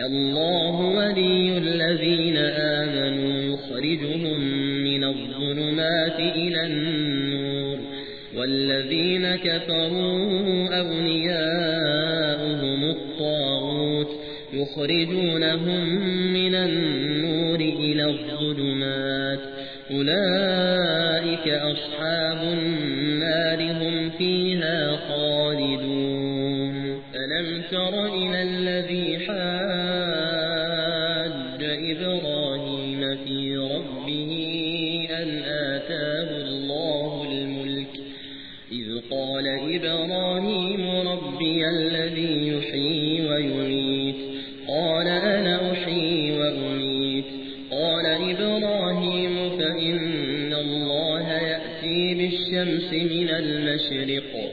الله ولي الذين آمنوا يخرجهم من الظلمات إلى النور والذين كفروا أولياؤهم الطاغوت يخرجونهم من النور إلى الظلمات أولئك أصحاب النار هم فيها خالدون تر إلى الذي حاج إبراهيم في ربه أن آتاه الله الملك. إذ قال إبراهيم ربي الذي يحيي ويميت. قال أنا أحيي وأميت. قال إبراهيم فإن الله يأتي بالشمس من المشرق.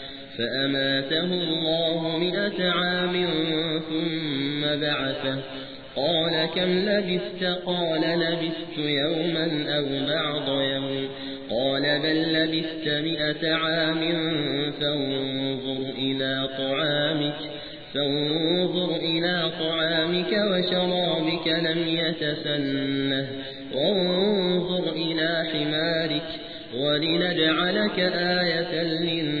فأماته الله مئة عام ثم بعثه. قال كم لبثت؟ قال لبثت يوما أو بعض يوم. قال بل لبثت مئة عام فانظر إلى طعامك. فانظر إلى طعامك وشرابك لم يتسنه وانظر إلى حمارك ولنجعلك آية للناس.